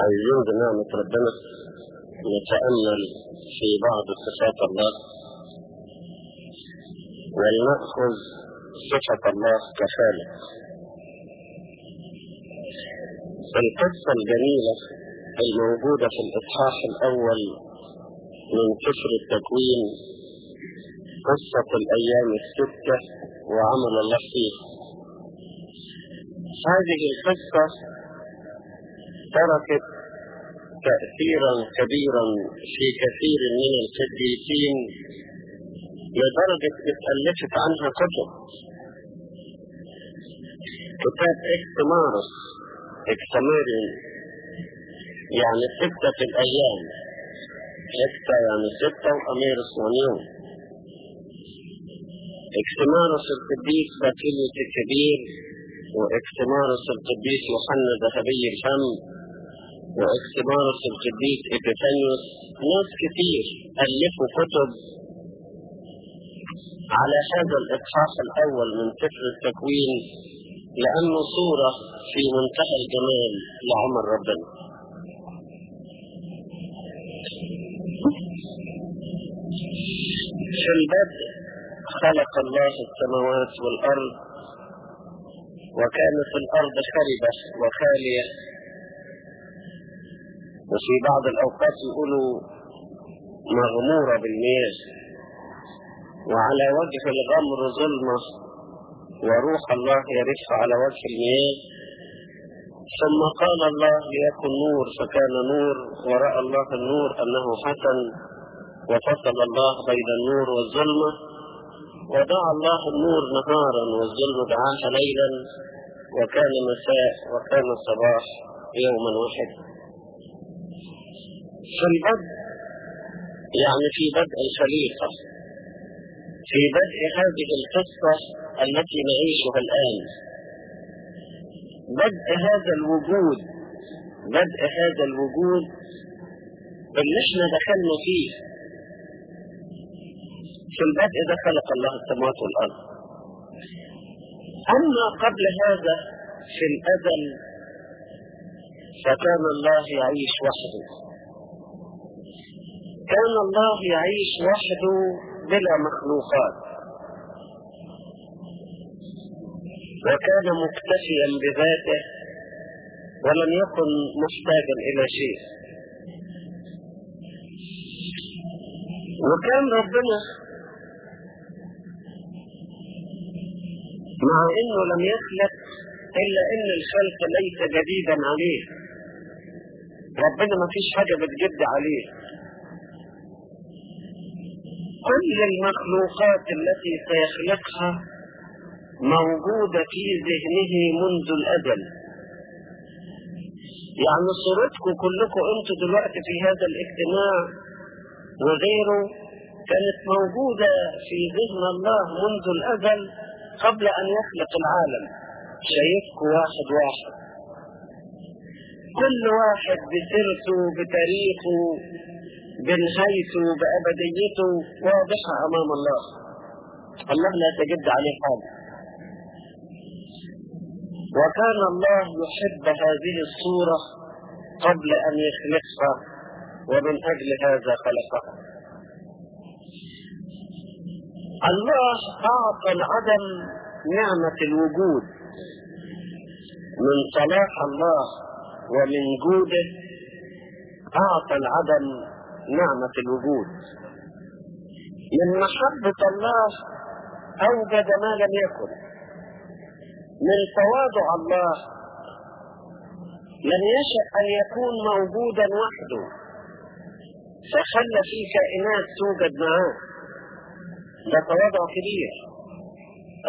عايزين بنعمة ربنا نتأمل في بعض صفات الله. ولنأخذ صفة الله كخالق القصة الجميلة الموجودة في الإصحاح الأول من سفر التكوين قصة الأيام الستة وعمل الله فيها. هذه القصة تركت تأثيرا كبيرا في كثير من القديسين لدرجة اتألفت عنها كتب كتاب اكتمارس اكتماري يعني ستة الأيام. ستة يعني ستة وأميرس ونيوم اكتمارس القديس باتيليوس الكبير واكتمارس القديس يوحنا ذهبي الفم. واكتمارس القديس إبيفانيوس ناس كتير ألفوا كتب على هذا الإصحاح الأول من سفر التكوين لأنه صورة في منتهى الجمال لعمر ربنا. في البدء خلق الله السماوات والأرض وكانت الأرض خربة وفي بعض الأوقات يقولوا مغمورة بالمياه وعلى وجه الغمر ظلمة وروح الله يرف على وجه المياه ثم قال الله ليكن نور فكان نور ورأى الله النور أنه حسن وفصل الله بين النور والظلمة ودعا الله النور نهارا والظلم دعاها ليلا وكان مساء وكان الصباح يوما واحدا. في البدء يعني في بدء الخليقة في بدء هذه القصة التي نعيشها الآن. بدء هذا الوجود بدء هذا الوجود اللي إحنا دخلنا فيه. في البدء ده خلق الله السماوات والأرض. أما قبل هذا في الأزل فكان الله يعيش وحده. كان الله يعيش وحده بلا مخلوقات. وكان مكتفيا بذاته ولم يكن محتاجا إلى شيء. وكان ربنا مع إنه لم يخلق إلا إن الخلق ليس جديدا عليه. ربنا ما فيش حاجة بتجد عليه. كل المخلوقات التي سيخلقها موجودة في ذهنه منذ الأزل. يعني صورتكم كلكم أنتوا دلوقتي في هذا الاجتماع وغيره كانت موجودة في ذهن الله منذ الأزل قبل أن يخلق العالم. شايفكم واحد واحد. كل واحد بسيرته بتاريخه بنهايته بأبديته واضحة أمام الله. الله لا تجد عليه حاجة وكان الله يحب هذه الصورة قبل أن يخلقها ومن أجل هذا خلقها. الله أعطى العدم نعمة الوجود. من صلاح الله ومن جوده أعطى العدم نعمة الوجود. من محبة الله أوجد ما لم يكن. من تواضع الله لم يشأ أن يكون موجودا وحده. فخلى في كائنات توجد معاه ده تواضع كبير.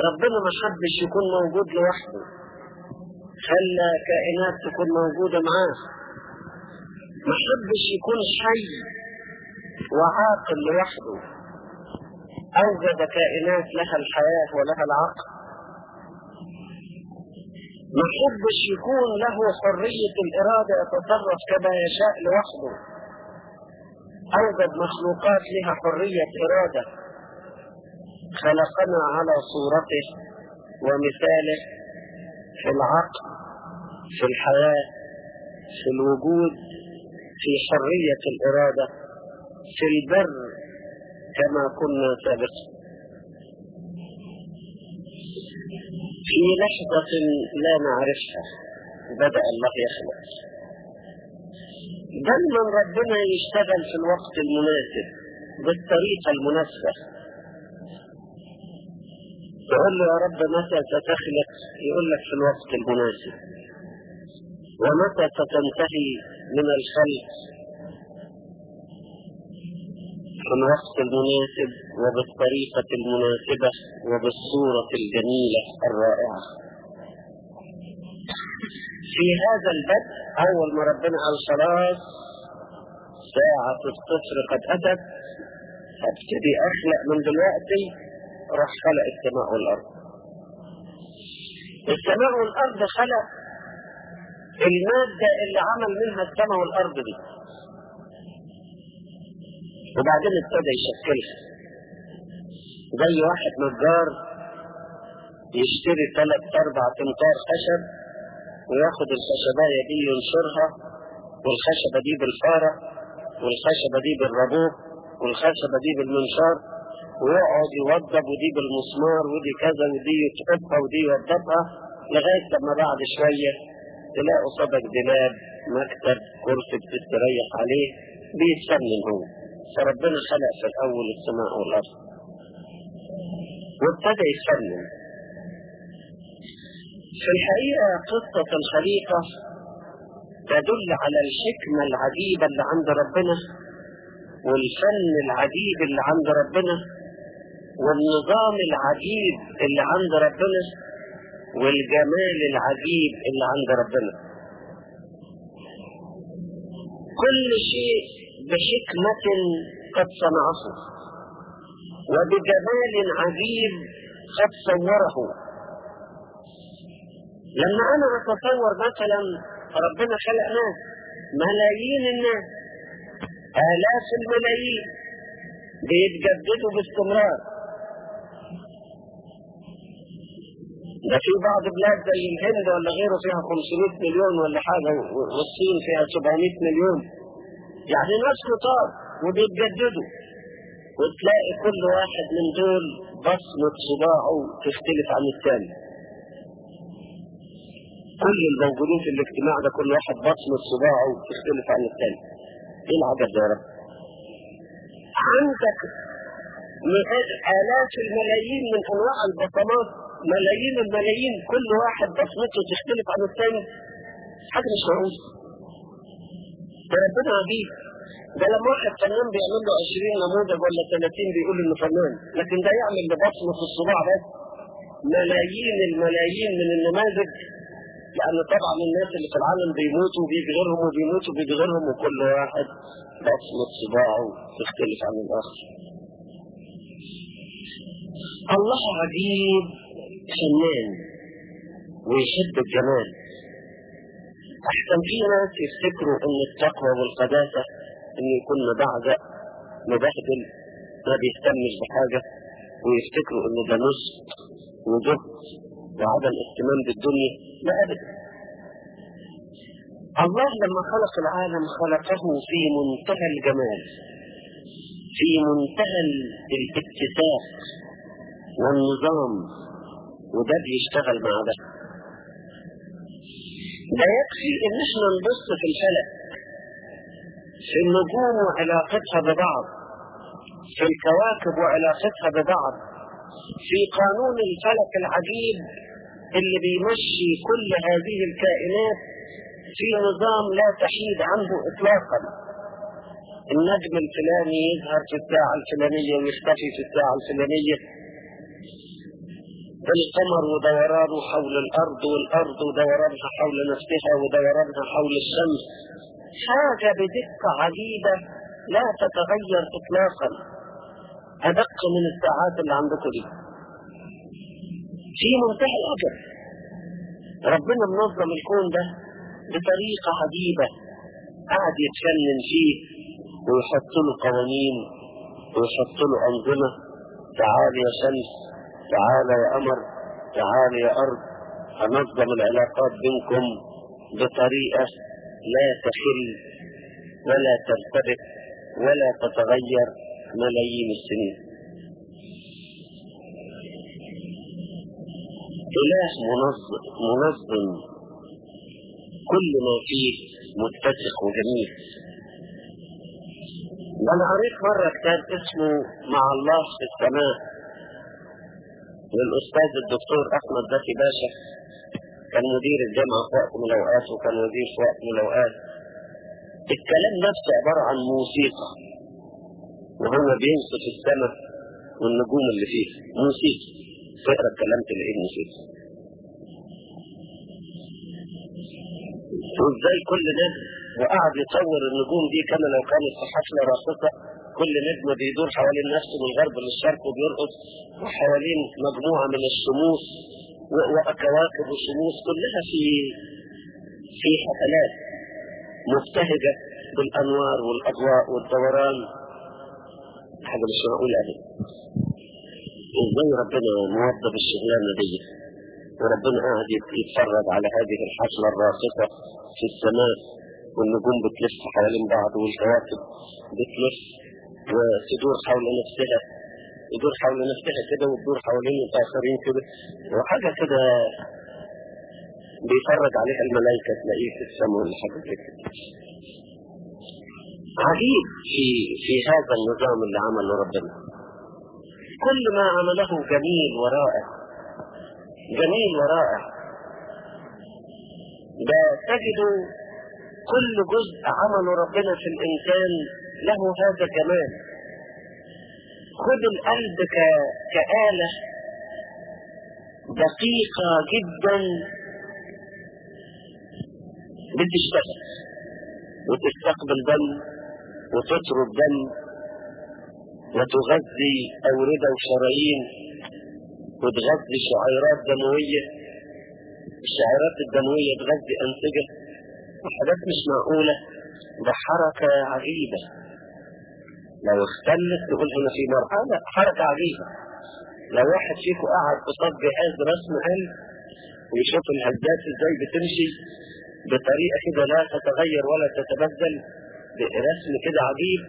ربنا ما حبش يكون موجود لوحده. خلى كائنات تكون موجودة معاه. ما حبش يكون حي. وعاقل لوحده. أوجد كائنات لها الحياة ولها العقل. ما حبش يكون له حرية الإرادة يتصرف كما يشاء لوحده. أوجد مخلوقات لها حرية إرادة. خلقنا على صورته ومثاله في العقل في الحياة في الوجود في حرية الإرادة. في البر كما كنا سابقا. في لحظة لا نعرفها بدأ الله يخلق. دايما ربنا يشتغل في الوقت المناسب بالطريقة المناسبة. تقول له يا رب متى ستخلق؟ يقول لك في الوقت المناسب. ومتى ستنتهي من الخلق؟ في الوقت المناسب وبالطريقة المناسبة وبالصورة الجميلة الرائعة. في هذا البدء أول ما ربنا قال خلاص ساعة الصفر قد أتت ابتدي أخلق من دلوقتي راح خلق السماء والأرض. السماء والأرض خلق المادة اللي عمل منها السماء والأرض دي. وبعدين ابتدى يشكلها. زي واحد نجار يشتري ثلاث أربع تمتار خشب وياخد الخشباية دي ينشرها والخشبة دي بالفارة والخشبة دي بالربوب والخشبة دي بالمنشار ويقعد يوضب ودي بالمسمار ودي كذا ودي يتقطها ودي يوضبها لغاية لما بعد شوية تلاقي قصادك دولاب مكتب كرسي بتستريح عليه بيتسمن هو. فربنا خلق في الأول السماء والأرض. وابتدى يتسمن في الحقيقة قصة الخليقة تدل على الحكمة العجيبة اللي عند ربنا والفن العجيب اللي عند ربنا والنظام العجيب اللي عند ربنا والجمال العجيب اللي عند ربنا. كل شيء بحكمة قد صنعه. وبجمال عجيب قد صوره. لما أنا أتصور مثلا ربنا خلق ناس ملايين الناس آلاف الملايين بيتجددوا باستمرار. ده في بعض بلاد زي الهند ولا غيره فيها 500 مليون ولا حاجة والصين فيها 700 مليون. يعني ناس كتار وبيتجددوا. وتلاقي كل واحد من دول بصمة صباعه تختلف عن الثاني كل الموجودين في الاجتماع ده كل واحد بصمة صباعه تختلف عن الثاني إيه العجب ده يا رب؟ عندك آلاف الملايين من أنواع البصمات ملايين الملايين كل واحد بصمته تختلف عن الثاني حاجة مش معقولة ده ربنا عجيب ده لما واحد فنان بيعمل له 20 نموذج ولا 30 بيقول إنه فنان لكن ده يعمل ببصمه في الصباع بس ملايين الملايين من النماذج لأن طبعا الناس اللي في العالم بيموتوا وبيجي غيرهم وبيموتوا وبيجي غيرهم وكل واحد بصمة صباعه تختلف عن الآخر. الله عجيب فنان ويحب الجمال. أحسن في ناس يفتكروا إن التقوى والقداسة إن يكون مبعزق مبهدل ما بيهتمش بحاجة ويفتكروا إن ده نصح وجهد وعدم اهتمام بالدنيا. لا أبدا. الله لما خلق العالم خلقه في منتهى الجمال في منتهى الاتساق والنظام وده بيشتغل مع ده. ده يكفي إن إحنا نبص في الفلك في النجوم وعلاقتها ببعض في الكواكب وعلاقتها ببعض في قانون الفلك العجيب اللي بيمشي كل هذه الكائنات في نظام لا تحيد عنه اطلاقا. النجم الفلاني يظهر في الساعة الفلانية ويختفي في الساعة الفلانية. القمر ودورانه حول الأرض والأرض ودورانها حول نفسها ودورانها حول الشمس. حاجة بدقة عجيبة لا تتغير إطلاقا. أدق من الساعات اللي عندكم دي. في منتهى الأجر. ربنا منظم الكون ده بطريقة عجيبة. قاعد يتفنن فيه ويحط له قوانين ويحط له أنظمة. تعال يا شمس. تعال يا قمر تعال يا أرض. هنظم العلاقات بينكم بطريقة لا تخل ولا ترتبك ولا تتغير ملايين السنين. إله منظم, منظم. كل ما فيه متسق وجميل. أنا قريت مرة كتاب اسمه مع الله في السماء. للأستاذ الدكتور أحمد زكي باشا كان مدير الجامعة في وقت من الأوقات وكان وزير في وقت من الأوقات. الكلام نفسه عبارة عن موسيقى. وهو بينصف السماء والنجوم اللي فيه. موسيقى. تقرا الكلام تلاقيه موسيقى وإزاي كل نجم وقعد يصور النجوم دي كما لو كانت في حفلة راقصة كل نجم بيدور حوالين نفسه من الغرب للشرق وبيرقص وحوالين مجموعة من الشموس وكواكب الشموس كلها في في حفلات مبتهجة بالأنوار والأضواء والدوران. حاجة مش معقولة أهي إزاي ربنا موظف الشغلانة دي. وربنا قاعد يتفرج على هذه الحفلة الراقصة في السماء والنجوم بتلف حوالين بعض والكواكب بتلف. وتدور حول نفسها يدور حول نفسها كده وتدور حوالين الآخرين كده وحاجة كده بيفرج عليها الملائكة تلاقيه في السماء ولا حاجة كده. عجيب في في هذا النظام اللي عمله ربنا. كل ما عمله جميل ورائع جميل ورائع. ده تجد كل جزء عمله ربنا في الإنسان له هذا الجمال خد القلب. كآلة دقيقة جدا. بتشتغل وتستقبل دم وتطرد دم وتغذي أوردة وشرايين وتغذي شعيرات دموية. الشعيرات الدموية تغذي أنسجة. وحاجات مش معقولة. ده حركة عجيبة. لو اختلت تقول هنا في مرحلة حركة عجيبة لو واحد فيكم قعد قصاد جهاز رسم قلب ويشوف الهزات إزاي بتمشي بطريقة كده لا تتغير ولا تتبدل برسم كده عجيب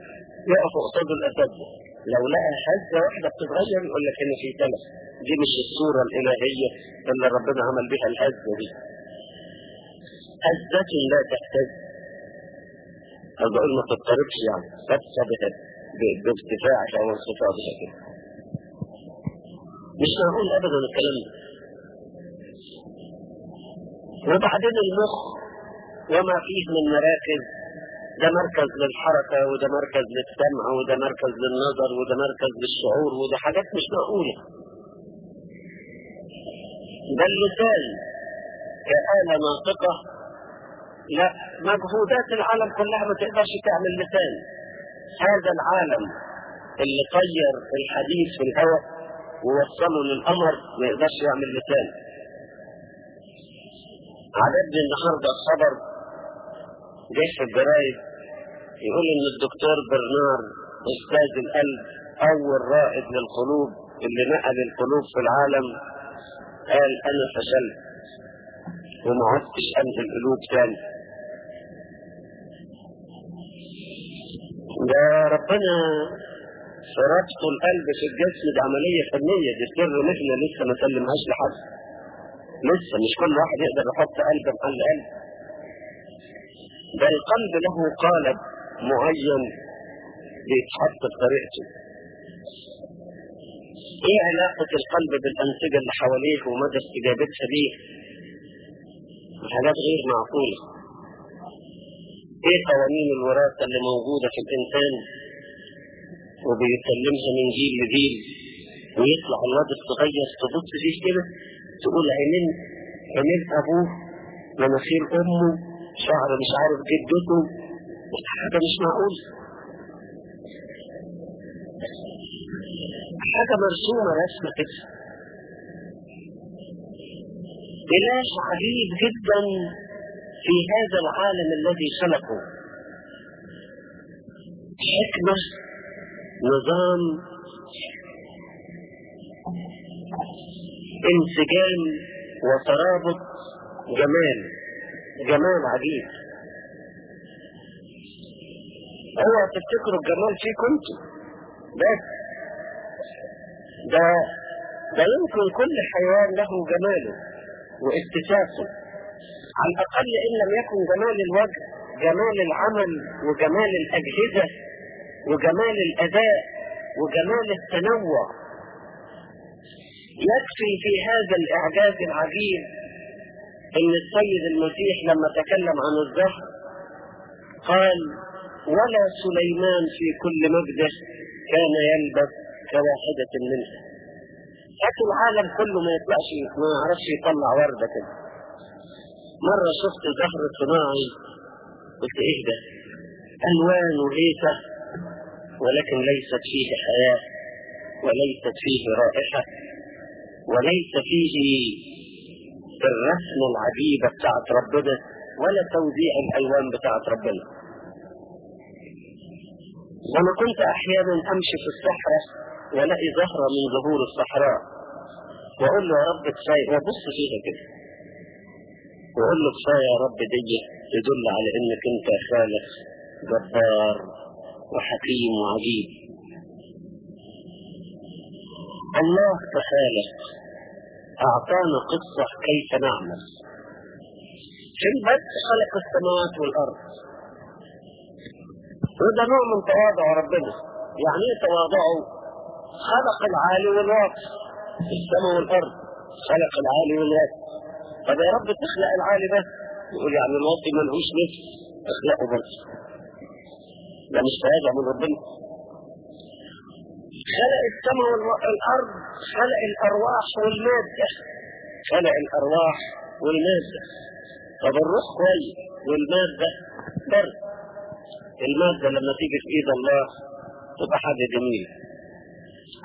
يقف قصاده الأساتذة لو لقى هزة واحدة بتتغير يقول لك هنا في تلف دي مش الصورة الإلهية اللي ربنا عمل بها الهزة دي. هزة لا تهتز أو بقول ما تضطربش يعني ثابتة بارتفاعك أو انخفاضك كده مش معقول أبدا الكلام ده. وبعدين المخ وما فيه من مراكز ده مركز للحركة وده مركز للسمع وده مركز للنظر وده مركز للشعور وده حاجات مش معقولة. ده اللسان كآلة ناطقة. لا مجهودات العالم كلها ما تقدرش تعمل لسان هذا العالم اللي طير الحديث في الهواء ووصله للقمر ما يقدرش يعمل لسان عجبني النهارده خبر جه في الجرايد يقول إن الدكتور برنار أستاذ القلب أول رائد للقلوب اللي نقل القلوب في العالم قال أنا فشلت وما عدتش أنقل القلوب تاني. ده ربنا ربط القلب في الجسم دي عملية فنية دي سر مهنة لسه ما سلمهاش لحد. لسه مش كل واحد يقدر يحط قلب محل قلب ده القلب له قالب معين بيتحط بطريقته إيه علاقة القلب بالأنسجة اللي حواليه ومدى استجابتها ليه حاجات غير معقولة. إيه قوانين الوراثة اللي موجودة في الإنسان وبيسلمها من جيل لجيل ويطلع الواد الصغير تبص فيه كده تقول عينين عينين أبوه مناخير أمه شعر مش عارف جدته حاجة مش معقول. حاجة مرسومة رسمة كده. إله عجيب جدا. في هذا العالم الذي خلقه حكمة نظام انسجام وترابط جمال جمال عجيب اوعى تفتكروا الجمال فيكم أنتوا بس ده ده يمكن كل حيوان له جماله واكتشافه على الأقل إن لم يكن جمال الوجه جمال العمل وجمال الأجهزة وجمال الأداء وجمال التنوع. يكفي في هذا الإعجاز العجيب إن السيد المسيح لما تكلم عن الزهر قال ولا سليمان في كل مجده كان يلبس كواحدة منها لكن العالم كله ما يطلعش ما يعرفش يطلع وردة. كده مرة شفت زهر صناعي قلت إيه ده؟ ألوان وهيكة ولكن ليست فيه حياة وليست فيه رائحة وليس فيه الرسم العجيبة بتاعت ربنا ولا توزيع الألوان بتاعت ربنا. أنا كنت أحيانا أمشي في الصحراء وألاقي زهرة من زهور الصحراء وأقول له يا رب كفاية وأبص فيها كده. واقول له يا رب دي تدل على إنك أنت خالق جبار وحكيم وعجيب الله كخالق أعطانا قصة كيف نعمل. في البدء خلق السماوات والأرض؟ وده نوع من تواضع ربنا. يعني إيه تواضعه؟ خلق العالي والواطي السماء والأرض خلق العالي والواطي طب يا رب تخلق العالي بس يقول يعني الواطي ملهوش نفس اخلقه بس ده مش تواضع من ربنا. خلق السماء والارض خلق الأرواح والمادة. خلق الأرواح والمادة. طب الروح كويس والمادة برد المادة لما تيجي في إيد الله تبقى حاجة جميلة.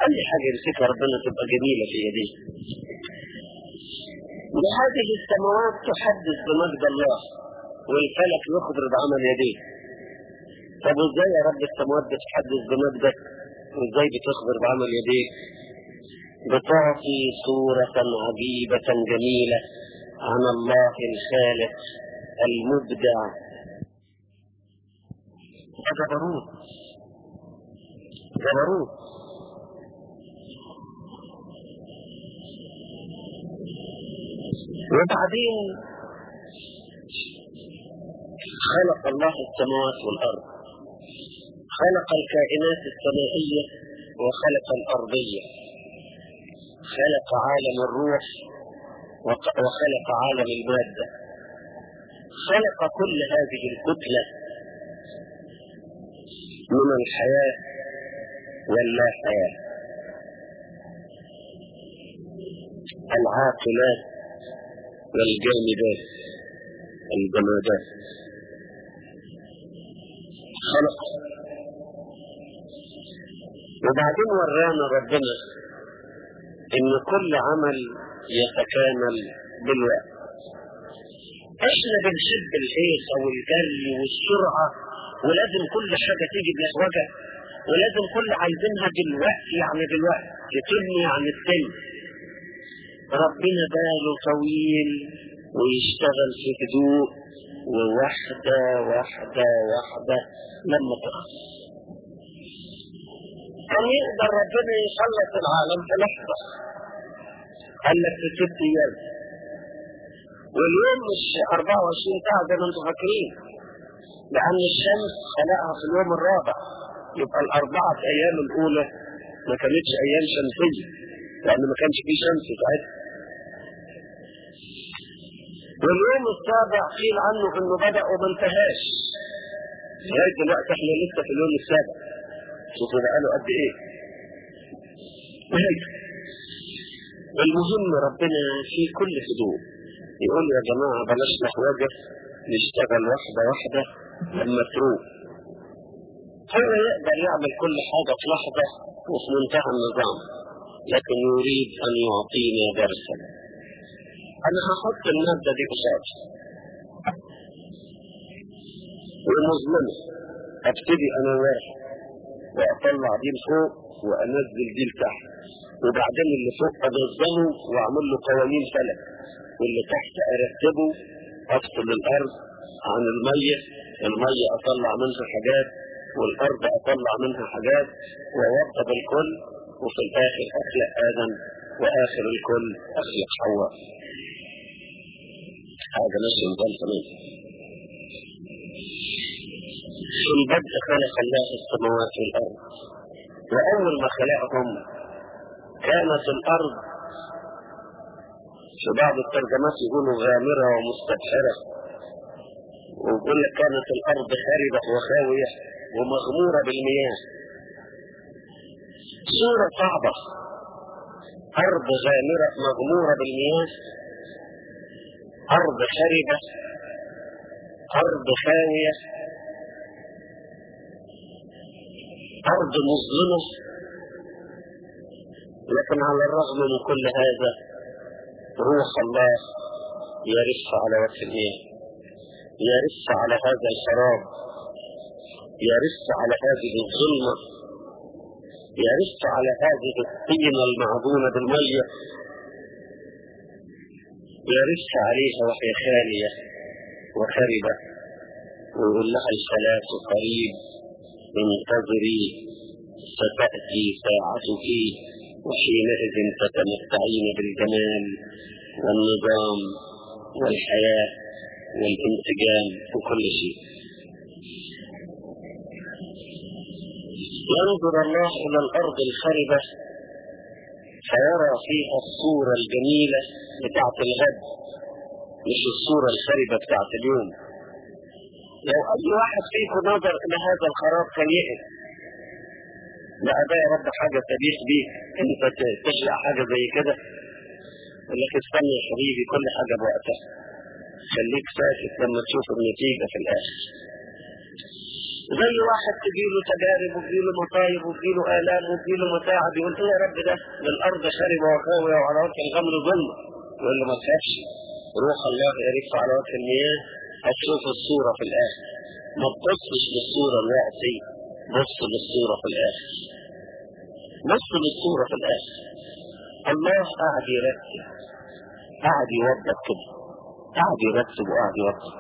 أي حاجة يمسكها ربنا تبقى جميلة في يديه. وهذه السماوات تحدث بمجد الله والفلك يخبر بعمل يديه. طب إزاي يا رب السماوات بتحدث بمجدك؟ وإزاي بتخبر بعمل يديك؟ بتعطي صورة عجيبة جميلة عن الله الخالق المبدع. جبروت جبروت وبعدين خلق الله السماوات والأرض. خلق الكائنات السمائية وخلق الأرضية. خلق عالم الروح وخلق عالم المادة. خلق كل هذه الكتلة من الحياة واللا حياة العاقلات والجامدات الجمادات. خلق. وبعدين ورانا ربنا إن كل عمل يتكامل بالوقت. إحنا بنحب الهيصة والجري والسرعة ولازم كل حاجة تيجي بلهوجة ولازم كل عايزينها دلوقتي يعني دلوقتي يتم يعني التم ربنا باله طويل ويشتغل في هدوء وواحدة واحدة واحدة لما تخلص. كان يقدر ربنا يخلص العالم؟ في لحظة. قال لك في ست أيام. واليوم مش 24 ساعة زي ما أنتم فاكرين. لأن الشمس خلقها في اليوم الرابع. يبقى الأربعة أيام الأولى ما كانتش أيام شمسية. لأن ما كانش فيه شمس ساعتها. واليوم السابع قيل عنه إنه بدأ وما انتهاش. لغاية دلوقتي إحنا لسه في اليوم السابع. شوفوا بقاله قد إيه. نهايته المهم ربنا في كل هدوء يقول يا جماعة بلاش نحوجة نشتغل واحدة واحدة لما تروح. هو يقدر يعمل كل حاجة في لحظة وفي منتهى النظام لكن يريد أن يعطينا درسا. أنا هحط المادة دي قصادي ومظلمة أبتدي أنا واحد وأطلع دي لفوق وأنزل دي لتحت. وبعدين اللي فوق أنظمه وأعمل له قوانين فلك. واللي تحت أرتبه أفصل الأرض عن المية. المية أطلع منها حاجات والأرض أطلع منها حاجات ووضب الكل. وفي الآخر أخلق آدم وآخر الكل أخلق حواء. هذا نفس كمان في البدء خلق الله السماوات والأرض. وأول ما خلقهم كانت الأرض. في بعض الترجمات يقولوا غامرة ومستبحرة ويقول لك كانت الأرض خاربة وخاوية ومغمورة بالمياه. صورة صعبة أرض غامرة مغمورة بالمياه. أرض خربة أرض خاوية. أرض مظلمة. لكن على الرغم من كل هذا روح الله يرف على وجه المياه يرف على هذا الخراب يرف على هذه الظلمة. يرف على هذه الطينة المعدونة بالمية. يرف عليها وهي خالية وخربة ويقول لها الصلاة قريب انتظري ستأتي ساعتك وحينئذ تتمتعين بالجمال والنظام والحياة والانسجام وكل شيء. ينظر الله إلى الأرض الخربة فيرى فيها الصورة الجميلة بتاعت الغد مش الصورة الخربة بتاعت اليوم. لو أي واحد فيكم نظر إلى هذا الخراب كان يئس لا ده يا رب حاجة تليق بيك. أنت تشرع حاجة زي كده؟ لك استنى يا حبيبي كل حاجة بوقتها. خليك ساكت لما تشوف النتيجة في الآخر. زي واحد تجيله تجارب وتجيله مصايب وتجيله آلام وتجيله متاعب يقول إيه يا رب ده؟ للأرض خربة وخاوية وعلى وجه الغمر ظلمة. له ما تخافش روح الله يرف على وجه المياه هتشوف الصورة في الآخر. ما تبصش للصورة الوقتي بص للصورة في الآخر. بص للصورة في الآخر. الله قاعد يرتب. قاعد يوضب كده. قاعد يرتب وقاعد يوضب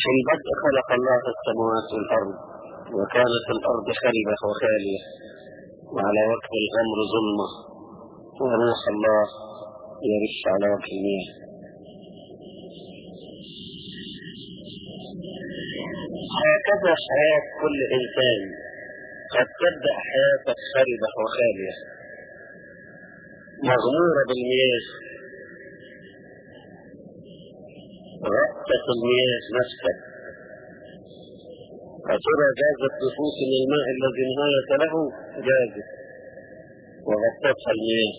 في البدء خلق الله السماوات والأرض وكانت الأرض خربة وخالية. وعلى وجه الأمر ظلمة وروح الله يرش على وجه المياه هكذا حياة كل إنسان. قد تبدأ حياتك خربة وخالية. مغمورة بالمياه. غطت المياه نفسك فترى جازت من الماء الذي نهاية له؟ جازت وغطتها المياه.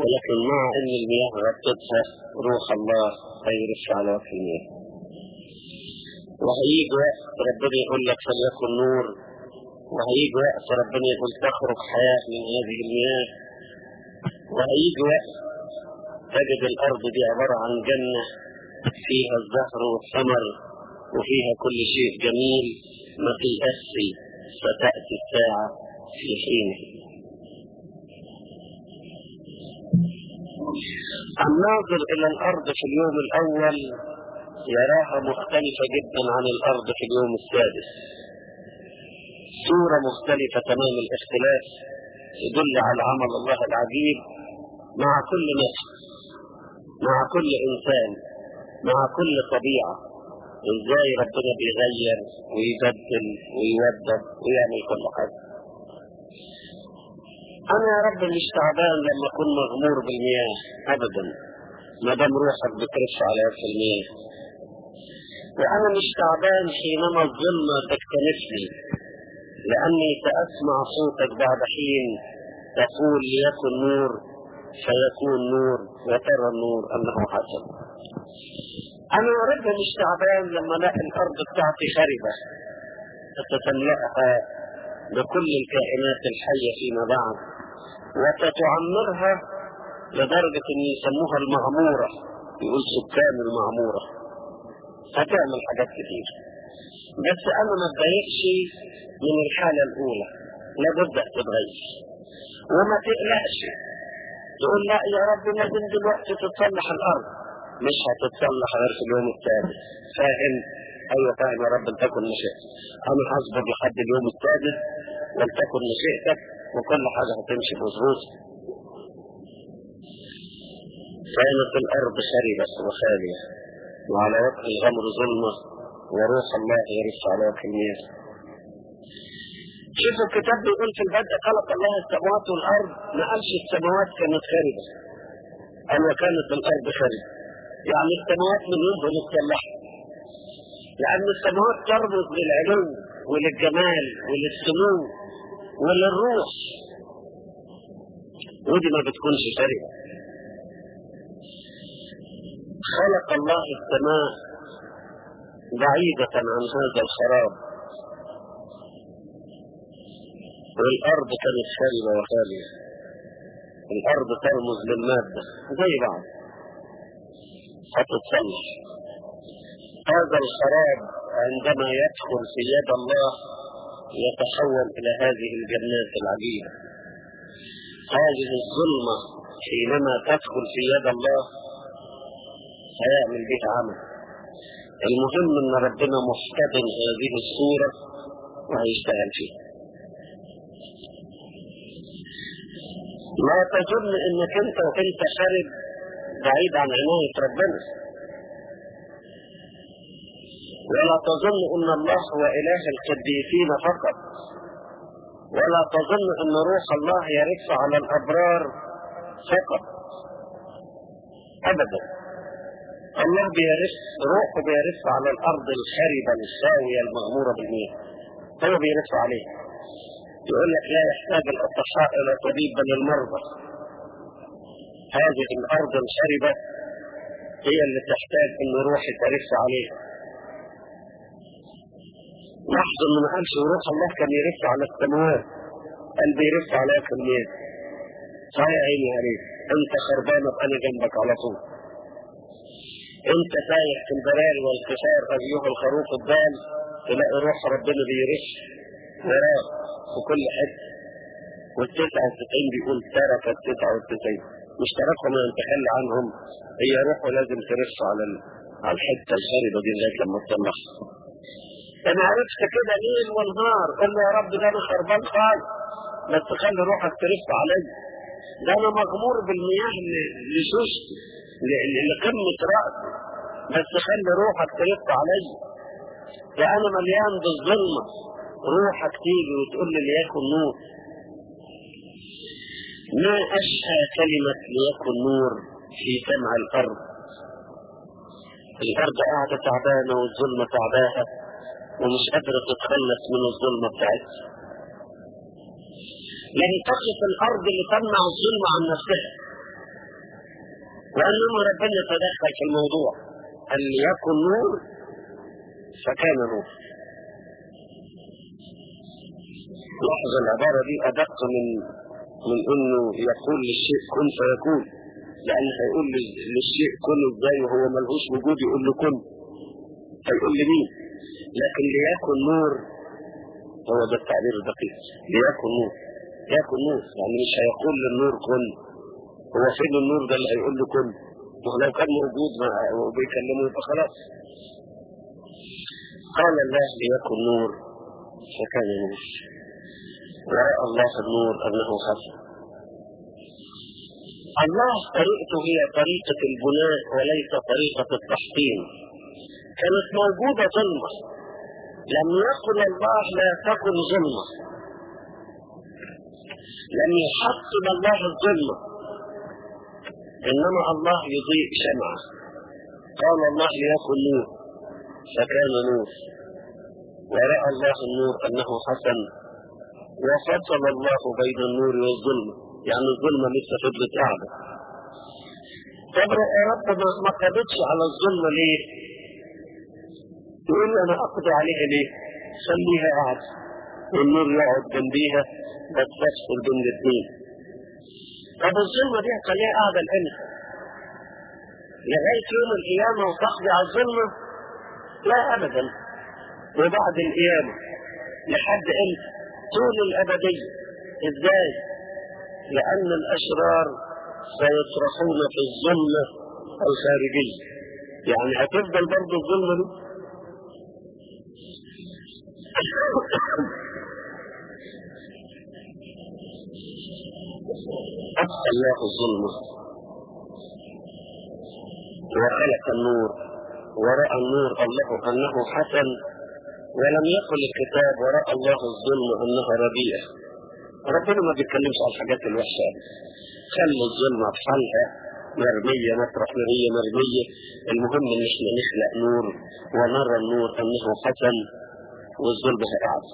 ولكن مع أن المياه غطتها روح الله هيرش على وجه المياه وهيجي وقت ربنا يقول لك فليكن نور؟ وهيجي وقت ربنا يقول تخرج حياة من هذه المياه. وهيجي وقت تجد الأرض دي عبارة عن جنة فيها الزهر والثمر. وفيها كل شيء جميل. ما تيأسي ستأتي الساعة في حينه الناظر إلى الأرض في اليوم الأول يراها مختلفة جدا عن الأرض في اليوم السادس. صورة مختلفة تمام الاختلاف تدل على عمل الله العجيب مع كل نفس مع كل إنسان مع كل طبيعة. إزاي ربنا بيغير ويبدل ويوضب ويعمل كل حاجة. أنا يا رب مش تعبان لما اكون مغمور بالمياه ابدا. ما دام روحك بترش على وجه المياه. وأنا مش تعبان حينما الظلمة تكتنفني لأني سأسمع صوتك بعد حين تقول ليكن نور فيكون نور وترى النور أنه حسن. أنا رب مش تعبان لما الاقي الأرض بتاعتي خربة تتملأها بكل الكائنات الحية فيما بعد. وتتعمرها لدرجة أن يسموها المعمورة. يقول سكان المعمورة. هتعمل حاجات كتير. بس أنا ما اتضايقش من الحالة الأولى. لابد تتغير. وما تقلقش. تقول لا يا رب لازم دلوقتي تتصلح الأرض. مش هتتصلح غير في اليوم الثالث فاهم أيوه فاهم يا رب لتكن مشيئتك. أنا هصبر لحد اليوم الثالث ولتكن مشيئتك وكل حاجة هتمشي مظبوط كانت الأرض خربة وخالية وعلى وجه الغمر ظلمة وروح الله يرف على وجه المياه شوفوا الكتاب بيقول في البدء خلق الله السماوات والأرض ما قالش السماوات كانت خاربة اما كانت الأرض خاربة يعني السماوات من يوم متصلحة لأن السماوات ترمز للعلو وللجمال وللسمو وللروح. ودي ما بتكونش خاربة خلق الله السماء بعيدة عن هذا الخراب. والأرض كانت خالية وخالية. الأرض ترمز للمادة. زي بعض. هتتصلح هذا الخراب عندما يدخل في يد الله يتحول إلى هذه الجنات العجيبة هذه الظلمة حينما تدخل في يد الله هيعمل بها عمل. المهم أن ربنا محتضن هذه الصورة وهيشتغل فيها. لا تظن أنك أنت وأنت خارج بعيد عن عناية ربنا ولا تظن أن الله هو إله القديسين فقط. ولا تظن أن روح الله يرف على الأبرار فقط. ابدا. الله بيرف روحه بيرف على الأرض الخربة الخاوية المغمورة بالمياه. هو بيرف عليه. يقول لك لا يحتاج الاطباء إلى طبيب بل المرضى. هذه الأرض الخربة هي اللي تحتاج ان روحي ترف عليها. إنه ما قالش روح الله كان يرف على السماوات قال بيرف على المياه صحيح عيني عليك أنت خربانة أنا جنبك على طول. أنت سايح في البراري والكسار أيها الخروف الضال تلاقي روح ربنا بيرش وراك في كل حتة. والتسعة والتسعين بيقول ترك التسعة والتسعين مش تركهم ان تخلى عنهم. هي روحه لازم ترش على. على الحته الخاربه دي لغايه لما تصلحها أنا عرفت كده ليل ونهار قل يا رب ده أنا خربان خالص. بس خلي روحك ترف عليا ده أنا مغمور بالمياه لشوشتي لقمة رأسي بس خلي روحك تلف علي. ده أنا مليان بالظلمة. روحك تيجي وتقول لي ليكن نور. ما أشهى كلمة ليكن نور في سمع الأرض الأرض قاعدة تعبانة والظلمة تعباها ومش قادرة تتخلص من الظلمة بتاعتها. لن تقف الأرض لتمنع الظلمة عن نفسها. وأنما ربنا يتدخل في الموضوع. أن يكن نور؟ فكان نور. لاحظ العبارة دي أدق من من أنه يقول للشيء كن فيكون لأن هيقول للشيء كن إزاي وهو ملهوش وجود يقول له كن هيقول لمين؟ لكن ليكن نور هو ده التعبير الدقيق ليكن نور يكن نور يعني مش هيقول للنور كن هو فين النور ده اللي هيقول له كن ولو كان موجود وبيكلمه يبقى خلاص. قال الله ليكن نور فكان نور. ورأى الله النور أنه حسن الله طريقته هي طريقة البناء وليس طريقة التحطيم. كانت موجودة ظلمة. لم يقل الله لا تكن ظلمة. لم يحطم الله الظلمة. إنما الله يضيء شمعة قال الله ليكن نور فكان نور. ورأى الله النور أنه حسن. وفصل الله بين النور والظلمة يعني الظلمة لسه فضلت قاعدة طب يا رب ما قضتش على الظلمة ليه؟ يقول أنا أقضي عليها ليه؟ خليها قاعدة والنور يقعد جنبيها بس تفصل بين الاثنين طب الظلمة دي هتخليها قاعدة لإمتى؟ لغاية يوم القيامة وتقضي على الظلمة؟ لا أبدا وبعد القيامة لحد إمتى؟ طول الأبدية إزاي؟ لأن الأشرار سيطرحون في الظلمة الخارجية يعني هتفضل برضه الظلمة دي؟ الله الظلمة وخلق النور. ورأى النور الله أنه حسن. ولم يقل الكتاب ورأى الله الظلم أنها رديئة ربنا ما بيتكلمش على الحاجات الوحشة. خلي الظلمة في مرمية مطرح مرية مرمية. المهم إن إحنا نخلق نور ونرى النور أنه حسن والظلم هيقعد.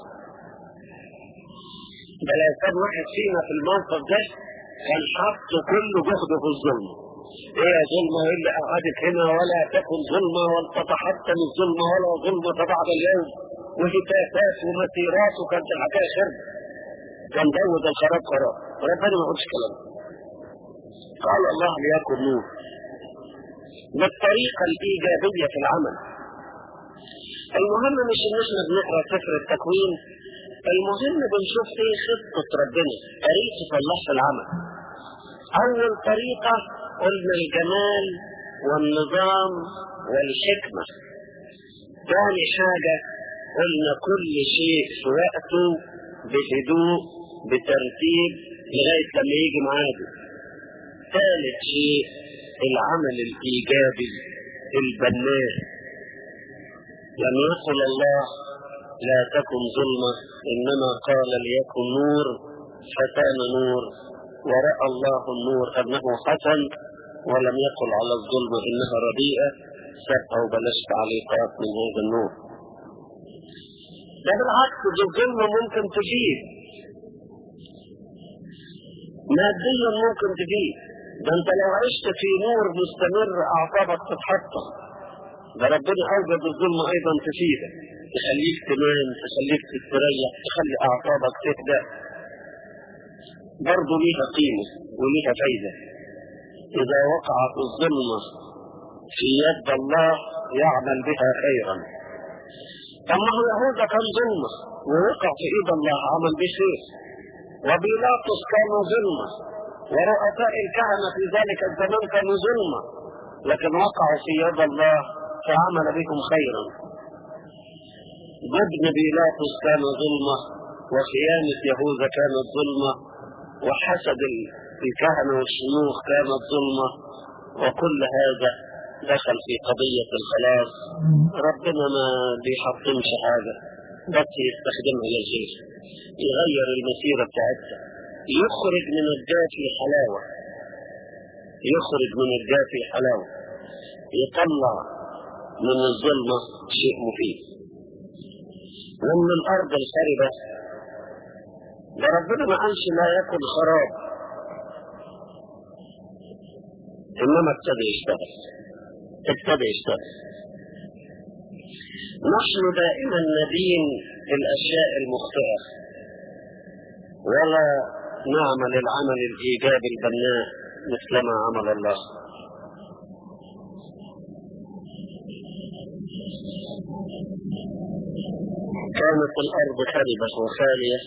ده لو كان واحد فينا في الموقف ده كان حط كل جهده في الظلم. إيه يا ظلمة إيه اللي قعدت هنا؟ ولا تكن ظلمة ولا تتحطم الظلمة ولا ظلمة بعد اليوم. وهتافات ومسيرات وكانت الحكاية خرب كان زود الخراب خراب. ربنا ما يقولش كلام. قال الله ليكن نور. بالطريقة الإيجابية في العمل. المهم مش إن إحنا بنقرأ سفر التكوين. المهم بنشوف إيه خطة ربنا. طريقة الله في العمل. اول طريقة؟ قلنا الجمال والنظام والحكمة. ثاني حاجة قلنا كل شيء في وقته بهدوء بترتيب لغاية لما يجي معاده ثالث شيء العمل الإيجابي البناء. لم يقل الله لا تكن ظلمة إنما قال ليكن نور فكان نور ورأى الله النور أنه حسن ولم يقل على الظلمة إنها رديئة. سبقة وبلاش تعليقات من هذا النور. ده بالعكس دي الظلمة ممكن تفيد ماديا ممكن تفيد ده انت لو عشت في نور مستمر أعصابك تتحطم. ده ربنا أوجد الظلم أيضا تفيدك تخليك تنام تخليك تستريح تخلي أعصابك تهدأ برضه ليها قيمة وليها فايدة. إذا وقعت الظلمة في يد الله يعمل بها خيرا. هو يهوذا كان ظلمة ووقع في ايد الله عمل به وبيلاطس كان ظلمة ورؤساء الكهنة في ذلك الزمان كانوا ظلمة لكن وقعوا في يد الله فعمل بهم خيرا. ابن بيلاطس كان ظلمة وخيانة يهوذا كانت ظلمة وحسد الكهنة والشيوخ كانت ظلمة وكل هذا دخل في قضية الخلاص. ربنا ما بيحطمش حاجة بس يستخدمها للخير يغير المسيرة بتاعتها. يخرج من الجافي حلاوة يخرج من الجافي حلاوة يطلع من الظلمة شيء مفيد. ومن الأرض الخربة ده ربنا ما قالش لا يكن خراب. إنما ابتدى يشتغل. ابتدى يشتغل نحن دائما ندين الأشياء المخطئة. ولا نعمل العمل الإيجابي البناء مثلما عمل الله. كانت الأرض خربة وخالية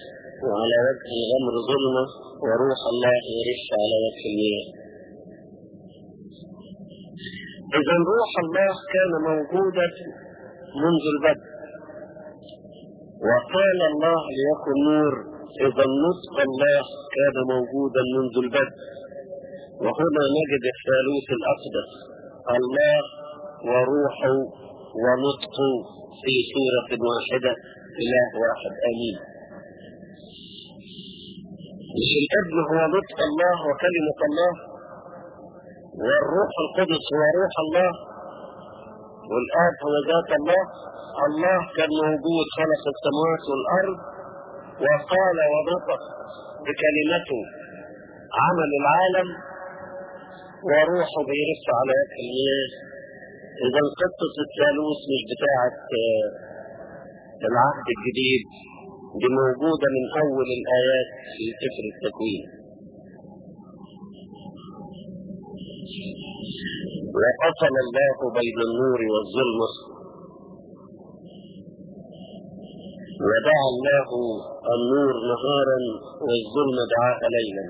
وعلى وجه الغمر ظلمة وروح الله يرف على وجه المياه إذا روح الله كان موجودا منذ البدء. وقال الله ليكن نور إذا نطق الله كان موجودا منذ البدء. وهنا نجد الثالوث الأقدس الله وروحه ونطقه في سورة واحدة إله واحد آمين. مش الابن هو نطق الله وكلمة الله والروح القدس هو روح الله والآب هو ذات الله. الله كان موجود خلق السماوات والأرض وقال ونطق بكلمته عمل العالم وروحه بيرف على وجه المياه إذا قصة الثالوث مش بتاعة العهد الجديد دي موجودة من أول الآيات في سفر التكوين. وقتل الله بين النور والظلمة. ودعا الله النور نهارا والظلم دعاها ليلا.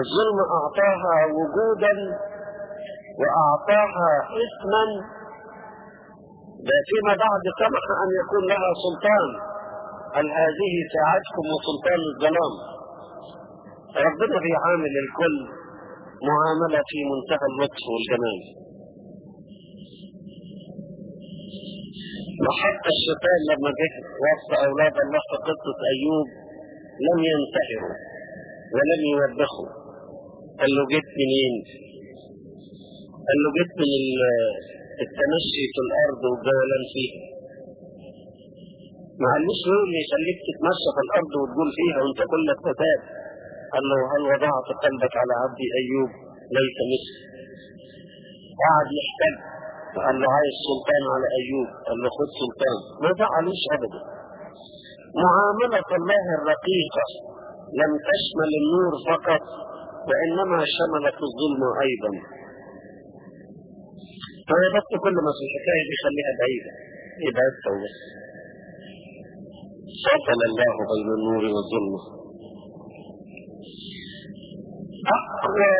الظلم أعطاها وجودا وأعطاها اسما فيما بعد سمح أن يكون لها سلطان. هل هذه ساعتكم وسلطان الظلام؟ ربنا بيعامل الكل. معاملة في منتهى اللطف والجمال. وحتى الشيطان لما جه وسط أولاد الله قصة أيوب لم ينتهروا ولم يوبخوا قال له جيت منين؟ قال له جيت من التمشي في الأرض والجولان فيها. ما قالوش يقول لي خليك تتمشى في الأرض وتقول فيها وأنت كلك فساد له هل وضعت قلبك على عبدي أيوب؟ ليس مثل قعد يحتاج قال له عايز سلطان على أيوب له خد سلطان. ما زعلوش أبدا. معاملة الله الرقيقة لم تشمل النور فقط وإنما شملت الظلم أيضا. فهي بس كل ما في الحكاية دي خليها بعيدة. يبقى بس فصل الله بين النور والظلمة. أقوى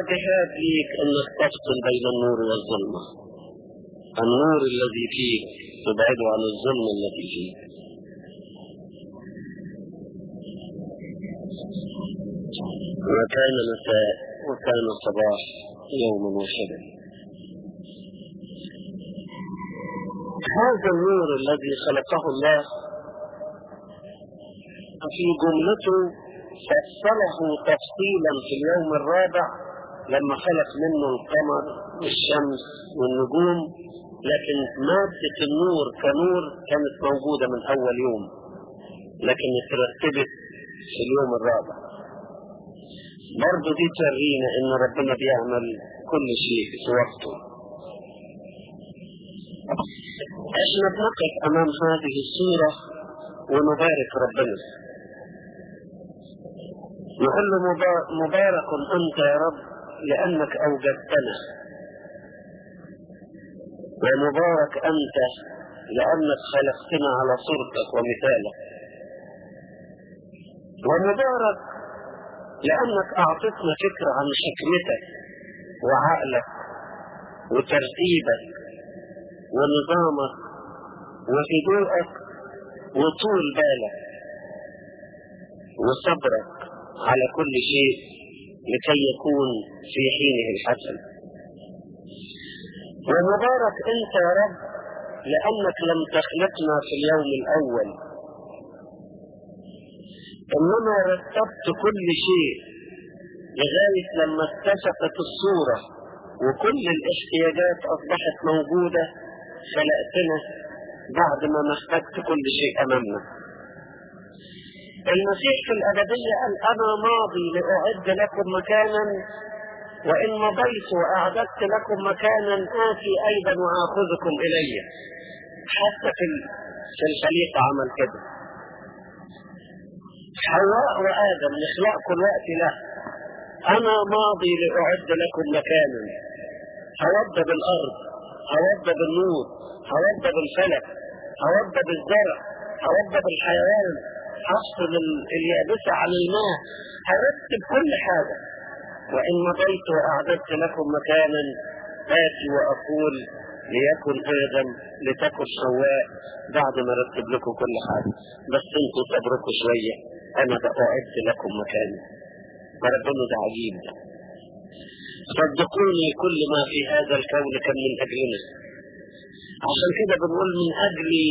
ليك أنك تفصل بين النور والظلمة. النور الذي فيك تبعده عن الظلم الذي فيك. وكان مساء وكان صباح يوما واحدا هذا النور الذي خلقه الله في جملته فصله تفصيلا في اليوم الرابع لما خلق منه القمر والشمس والنجوم لكن مادة النور كنور كانت موجودة من أول يوم. لكن اترتبت في اليوم الرابع. برضه دي تورينا إن ربنا بيعمل كل شيء في وقته. إحنا بنقف أمام هذه الصورة ونبارك ربنا. نقول له مبارك أنت يا رب لأنك أوجدتنا. ومبارك أنت لأنك خلقتنا على صورتك ومثالك. ومبارك لأنك أعطتنا فكرة عن حكمتك وعقلك وترتيبك ونظامك وهدوءك وطول بالك وصبرك. على كل شيء لكي يكون في حينه الحسن. ومبارك أنت يا رب لأنك لم تخلقنا في اليوم الأول. إنما رتبت كل شيء لغاية لما اتسقت الصورة وكل الاحتياجات أصبحت موجودة خلقتنا بعد ما مهدت كل شيء أمامنا. المسيح في الأبدية قال أنا ماضي لأعد لكم مكانا وإن مضيت وأعددت لكم مكانا آتي أيضا وآخذكم إلي. حتى في في الخليقة عمل كده. حواء وآدم نخلق كل وقت له. أنا ماضي لأعد لكم مكانا. هوضب الأرض هوضب النور هوضب الفلك هوضب الزرع هوضب الحيوان. هفصل اليابسة عن الماء. هرتب كل حاجة. وإن مضيت وأعددت لكم مكانا آتي وأقول ليكن آدم لتكن حواء بعد ما رتب لكم كل حاجة. بس أنتوا صبركم شوية. أنا بأعد لكم مكانا. فربنا ده عجيب. صدقوني كل ما في هذا الكون كان من أجلنا. عشان كده بنقول من أجلي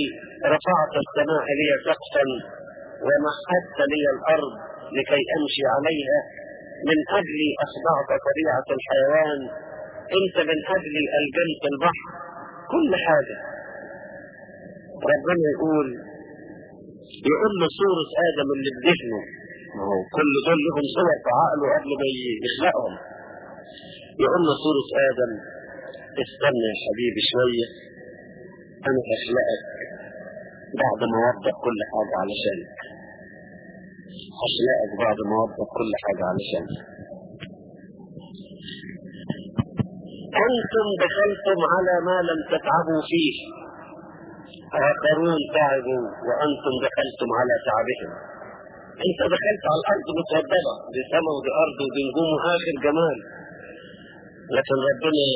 رفعت السماء لي سقفا. ومهدت لي الأرض لكي أمشي عليها. من أجلي أخضعت طبيعة الحيوان. أنت من أجلي ألجمت البحر. كل حاجة. ربنا يقول يقول له صورة آدم اللي بذهنه ما هو كل دول لهم صور في عقله قبل ما يخلقهم. يقول له صورة آدم استنى يا حبيبي شوية. أنا هخلقك بعد ما وضب كل حاجة علشانك. هخلقك بعد ما وضب كل حاجة علشانك أنتم دخلتم على ما لم تتعبوا فيه. آخرون تعبوا وأنتم دخلتم على تعبهم. أنت دخلت على الأرض متوضبة. دي سما ودي أرض ودي نجوم وآخر جمال. لكن ربنا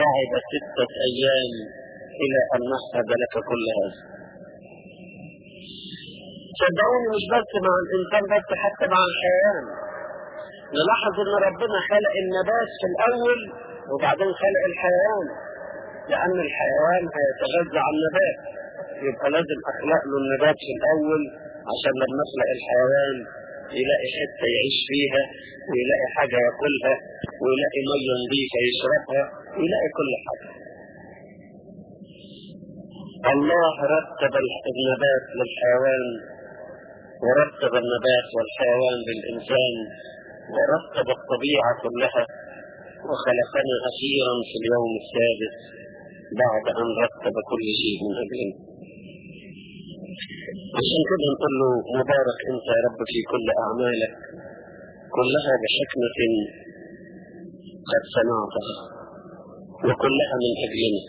تعب ستة أيام إلى أن نحفظ لك كل هذا. صدقوني مش بس مع الإنسان بس حتى مع الحيوان. نلاحظ إن ربنا خلق النبات في الأول وبعدين خلق الحيوان. لأن الحيوان هيتغذى على النبات. يبقى لازم أخلق له النبات في الأول عشان لما أخلق الحيوان يلاقي حتة يعيش فيها ويلاقي حاجة ياكلها ويلاقي مية نظيفة يشربها ويلاقي كل حاجة. الله رتب النبات للحيوان. ورتب النبات والحيوان للإنسان ورتب الطبيعة كلها وخلقنا أخيرا في اليوم السادس بعد أن رتب كل شيء من أجلنا عشان كده نقول له مبارك أنت يا رب في كل أعمالك كلها بحكمة قد صنعتها وكلها من أجلنا.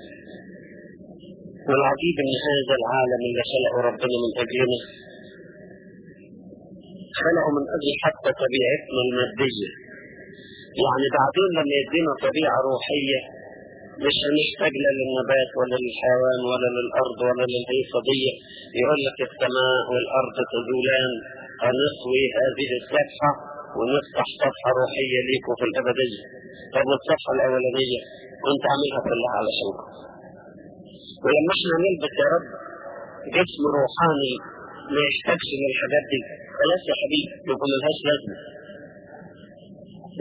والعجيب أن هذا العالم اللي خلقه ربنا من أجلنا خلقه من أجل حتى طبيعتنا المادية. يعني بعدين لما يدينا طبيعة روحية مش هنحتاج لا للنبات ولا للحيوان ولا للأرض ولا للهيصة دي يقول لك السماء والأرض تزولان. هنسوي هذه الصفحة ونفتح صفحة روحية ليكم في الأبدية. طب الصفحة الأولانية؟ كنت عاملها كلها علشانكم ولما إحنا نلبس يا رب جسم روحاني ما يحتاجش للحاجات دي. خلاص يا حبيبي يبقى ملهاش لازمة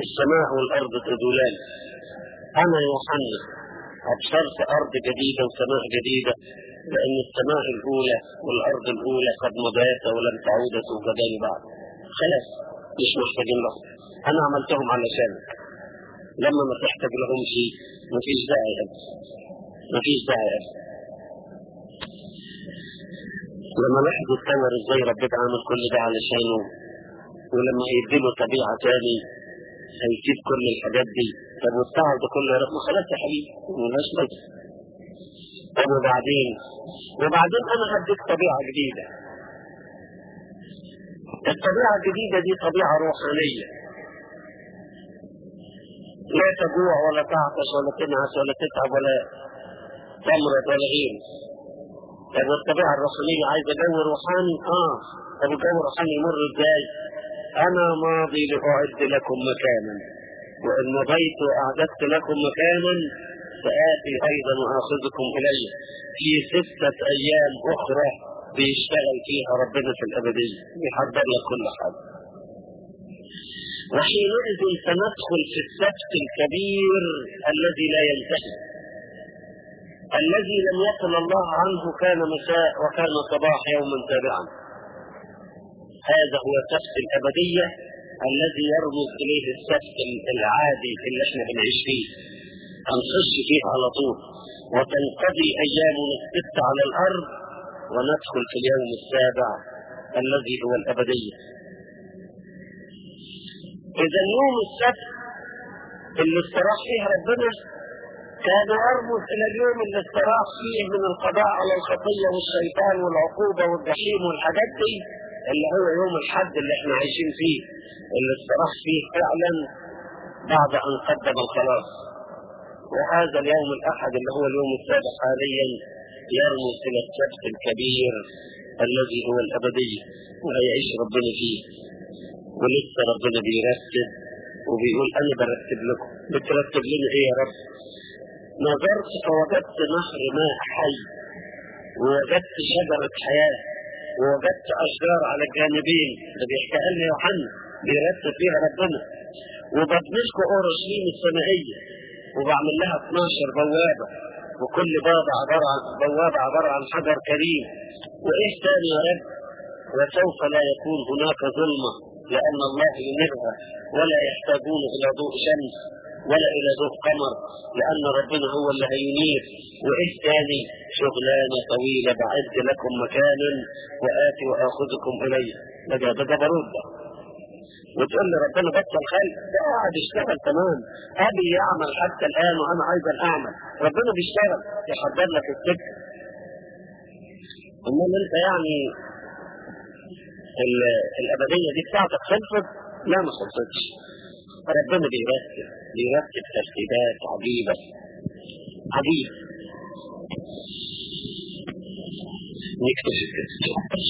السماء والأرض تزولان أنا يوحنا أبصرت أرض جديدة وسماء جديدة لأن السماء الأولى والأرض الأولى قد مضيت ولم تعود توجدان بعد خلاص مش محتاجين لهم. أنا عملتهم علشانك. لما ما تحتاج لهم شيء مفيش داعي أبدا. مفيش داعي أبدا. لما الواحد يتصور إزاي ربنا عامل كل ده علشانه ولما هيديله طبيعة تاني هيسيب كل الحاجات دي. طب والتعب ده كله يا رب خلاص يا حبيبي ملهاش لازمه طب وبعدين؟ وبعدين أنا هديك طبيعة جديدة. الطبيعة الجديدة دي طبيعة روحانية. لا تجوع ولا تعطش ولا تنعس ولا تتعب ولا تمرض ولا غيره. طب الطبيعة الروحانية عايزة جو روحاني آه. طب الجو الروحاني يمر إزاي؟ أنا ماضي لأعد لكم مكانا وإن مضيت واعددت لكم مكانا سآتي أيضا وآخذكم إلي في ستة أيام أخرى بيشتغل فيها ربنا في الأبدية يحضر لك كل حاجة. وحينئذ سندخل في السبت الكبير الذي لا ينتهي. الذي لم يقل الله عنه كان مساء وكان صباح يوما تابعا. هذا هو سبت الأبدية الذي يرمز إليه السبت العادي اللي إحنا بنعيش فيه هنخش فيه على طول. وتنقضي أيامنا الست على الأرض وندخل في اليوم السابع الذي هو الأبدية إذا يوم السبت اللي استراح فيه ربنا كان يرمز إلى اليوم اللي استراح فيه من القضاء على الخطية والشيطان والعقوبة والجحيم والحاجات دي اللي هو يوم الحد اللي إحنا عايشين فيه اللي استراح فيه فعلا بعد أن قدم الخلاص. وهذا اليوم الأحد اللي هو اليوم السابع حاليا يرمز إلى السبت الكبير الذي هو الأبدية وهيعيش ربنا فيه. ولسه ربنا بيرتب وبيقول أنا برتب لكم بترتب لنا إيه يا رب؟ نظرت فوجدت نهر ماء حي ووجدت شجرة حياة ووجدت أشجار على الجانبين ده بيحكي لنا يوحنا بيرتب فيها ربنا. وببنيكم أورشليم السمائية وبعمل لها 12 بوابة وكل باب عبارة عن بوابة عبارة عن حجر كريم. وإيه تاني يا رب؟ وسوف لا يكون هناك ظلمة لأن الله ينيرها ولا يحتاجون إلى ضوء شمس. ولا إلى ضوء قمر لأن ربنا هو اللي هينير وإيه تاني شغلانة طويلة بعد لكم مكانا وآتي وآخذكم إلي. ده ده ده وتقول لي ربنا بطل خلق ده قاعد يشتغل تمام. أبي يعمل حتى الآن وأنا أيضا أعمل. ربنا بيشتغل. يحضر لك السكة أمال أنت يعني الأبدية دي بتاعتك خلصت؟ لا ما خلصتش. ربنا بيرتب بيرتب ترتيبات عجيبة عجيب نكتشف. كده